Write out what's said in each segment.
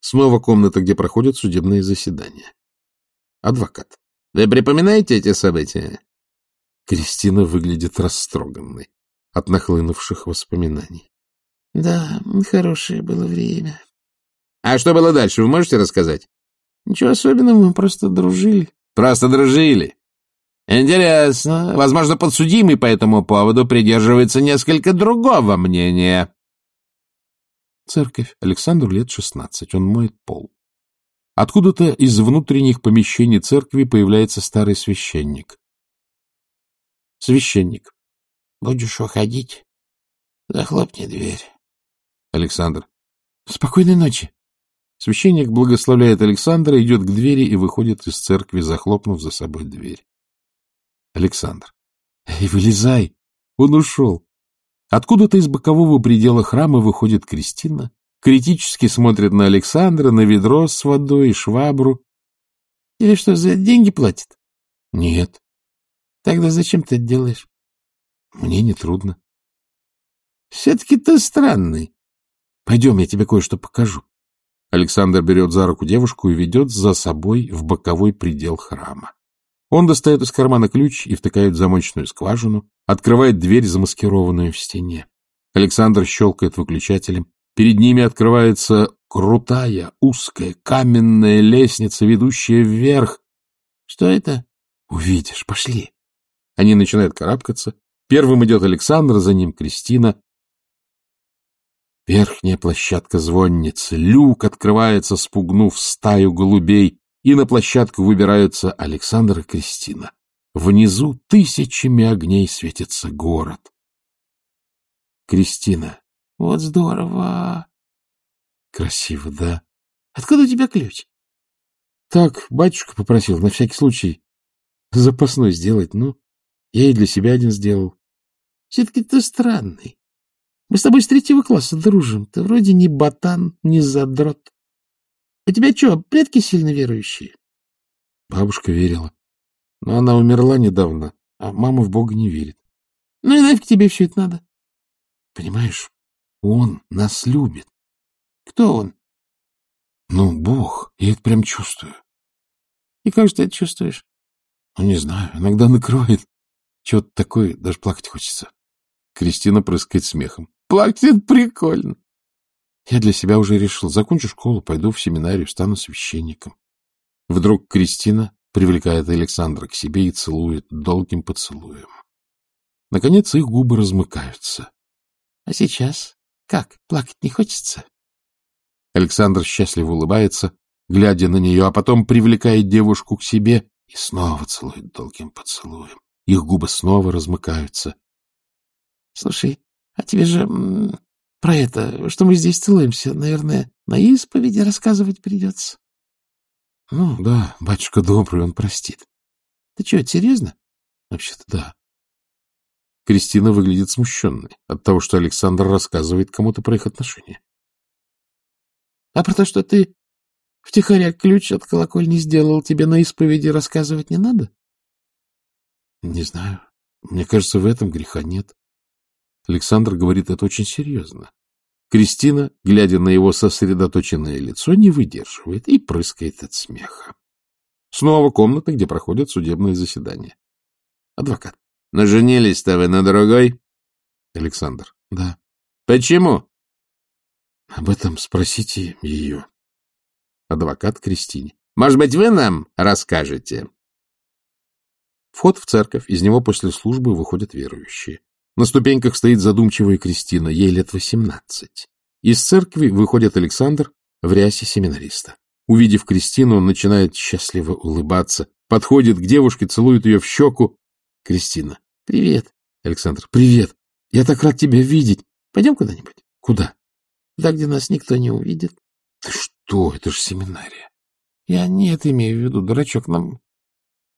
Снова комната, где проходят судебные заседания. Адвокат. Вы припоминаете эти события? Кристина выглядит растроганной от нахлынувших воспоминаний. — Да, хорошее было время. — А что было дальше, вы можете рассказать? — Ничего особенного, мы просто дружили. — Просто дружили? Интересно. Возможно, подсудимый по этому поводу придерживается несколько другого мнения. Церковь. Александру лет шестнадцать. Он моет пол. Откуда-то из внутренних помещений церкви появляется старый священник. Священник. — Будешь уходить? Захлопни дверь. Александр. — Спокойной ночи. Священник благословляет Александра, идет к двери и выходит из церкви, захлопнув за собой дверь. Александр. — Эй, вылезай! Он ушел. Откуда-то из бокового предела храма выходит Кристина, критически смотрит на Александра, на ведро с водой и швабру. — Или что, за деньги платит? — Нет. — Тогда зачем ты это делаешь? — Мне не трудно. — Все-таки ты странный. — Пойдем, я тебе кое-что покажу. Александр берет за руку девушку и ведет за собой в боковой предел храма. Он достает из кармана ключ и втыкает в замочную скважину, открывает дверь, замаскированную в стене. Александр щелкает выключателем. Перед ними открывается крутая, узкая, каменная лестница, ведущая вверх. — Что это? — Увидишь, пошли. Они начинают карабкаться. Первым идет Александр, за ним Кристина. Верхняя площадка звонницы. Люк открывается, спугнув стаю голубей, и на площадку выбираются Александр и Кристина. Внизу тысячами огней светится город. Кристина. Вот здорово. Красиво, да? Откуда у тебя ключ? Так, батюшка попросил, на всякий случай, запасной сделать. Ну, я и для себя один сделал. Все-таки ты странный. Мы с тобой с третьего класса дружим. Ты вроде не ботан, не задрот. У тебя что, предки сильно верующие? Бабушка верила. Но она умерла недавно, а мама в Бога не верит. Ну и нафиг тебе все это надо? Понимаешь, он нас любит. Кто он? Ну, Бог. Я это прям чувствую. И как же ты это чувствуешь? Ну, не знаю. Иногда накроет. Чего-то такое, даже плакать хочется. Кристина прыскает смехом. Плакать — это прикольно. Я для себя уже решил. Закончу школу, пойду в семинарию, стану священником. Вдруг Кристина привлекает Александра к себе и целует долгим поцелуем. Наконец их губы размыкаются. — А сейчас? Как, плакать не хочется? Александр счастливо улыбается, глядя на нее, а потом привлекает девушку к себе и снова целует долгим поцелуем. Их губы снова размыкаются. — Слушай, а тебе же про это, что мы здесь целуемся, наверное, на исповеди рассказывать придется. — Ну, да, батюшка добрый, он простит. — Ты что, серьезно? — Вообще-то да. Кристина выглядит смущенной от того, что Александр рассказывает кому-то про их отношения. — А про то, что ты втихаря ключ от колокольни сделал, тебе на исповеди рассказывать не надо? — Не знаю. Мне кажется, в этом греха нет. Александр говорит это очень серьезно. Кристина, глядя на его сосредоточенное лицо, не выдерживает и прыскает от смеха. Снова комната, где проходят судебные заседания. Адвокат. — Наженились-то вы на другой? Александр. — Да. — Почему? — Об этом спросите ее. Адвокат Кристине. — Может быть, вы нам расскажете? Вход в церковь, из него после службы выходят верующие. На ступеньках стоит задумчивая Кристина, ей лет восемнадцать. Из церкви выходит Александр в рясе семинариста. Увидев Кристину, он начинает счастливо улыбаться, подходит к девушке, целует ее в щеку. Кристина. — Привет. Александр. — Привет. Я так рад тебя видеть. Пойдем куда-нибудь? — Куда? — Туда, где нас никто не увидит. — Ты что? Это же семинария. — Я не это имею в виду, дурачок. Нам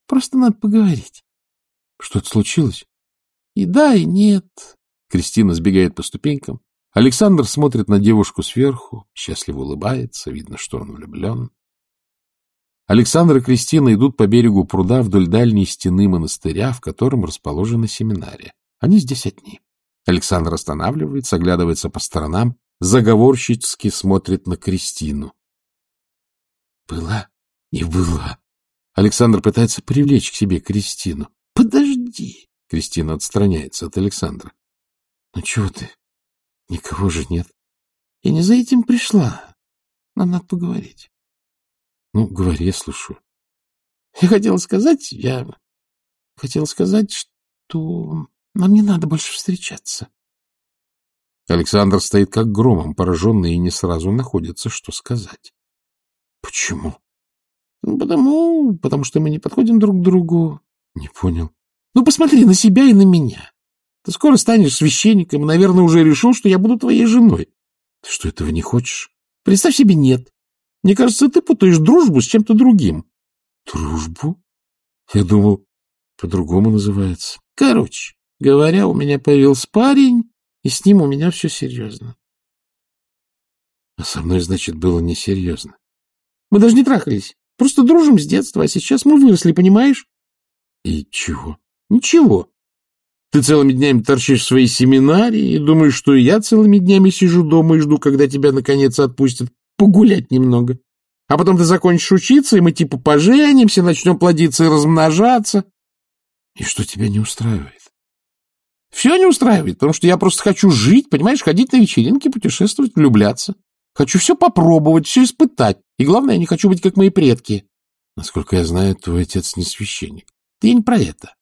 просто надо поговорить. — Что-то случилось? И да, и нет. Кристина сбегает по ступенькам. Александр смотрит на девушку сверху, счастливо улыбается, видно, что он влюблен. Александр и Кристина идут по берегу пруда вдоль дальней стены монастыря, в котором расположена семинария. Они здесь одни. Александр останавливается, оглядывается по сторонам, заговорщически смотрит на Кристину. Была? Не была. Александр пытается привлечь к себе Кристину. Подожди. Кристина отстраняется от Александра. Ну чего ты? Никого же нет. Я не за этим пришла. Нам надо поговорить. Ну, говори, я слушаю. Я хотела сказать, я хотела сказать, что нам не надо больше встречаться. Александр стоит как громом, пораженный, и не сразу находится, что сказать. — Почему? — Ну, потому, потому что мы не подходим друг к другу. — Не понял. — Ну, посмотри на себя и на меня. Ты скоро станешь священником и, наверное, уже решил, что я буду твоей женой. — Ты что, этого не хочешь? — Представь себе, нет. Мне кажется, ты путаешь дружбу с чем-то другим. — Дружбу? Я думал, по-другому называется. Короче говоря, у меня появился парень, и с ним у меня все серьезно. А со мной, значит, было несерьезно. Мы даже не трахались. Просто дружим с детства, а сейчас мы выросли, понимаешь? И чего? Ничего. Ты целыми днями торчишь в своей семинарии и думаешь, что и я целыми днями сижу дома и жду, когда тебя наконец отпустят погулять немного. А потом ты закончишь учиться, и мы типа поженимся, начнем плодиться и размножаться. И что тебя не устраивает? Все не устраивает, потому что я просто хочу жить, понимаешь, ходить на вечеринки, путешествовать, влюбляться. Хочу все попробовать, все испытать. И главное, я не хочу быть как мои предки. Насколько я знаю, твой отец не священник. Ты не про это.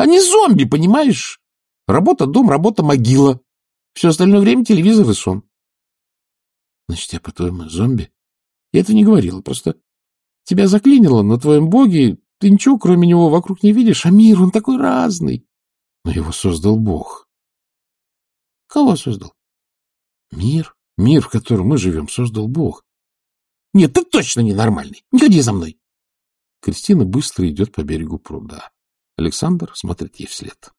Они зомби, понимаешь? Работа, дом, работа, могила. Все остальное время телевизор и сон. Значит, я, по-твоему, зомби? Я это не говорила, просто тебя заклинило на твоем боге, ты ничего, кроме него, вокруг не видишь, а мир, он такой разный. Но его создал Бог. Кого создал? Мир. Мир, в котором мы живем, создал Бог. Нет, ты точно ненормальный. Не ходи за мной. Кристина быстро идет по берегу пруда. Александр смотрит ей вслед.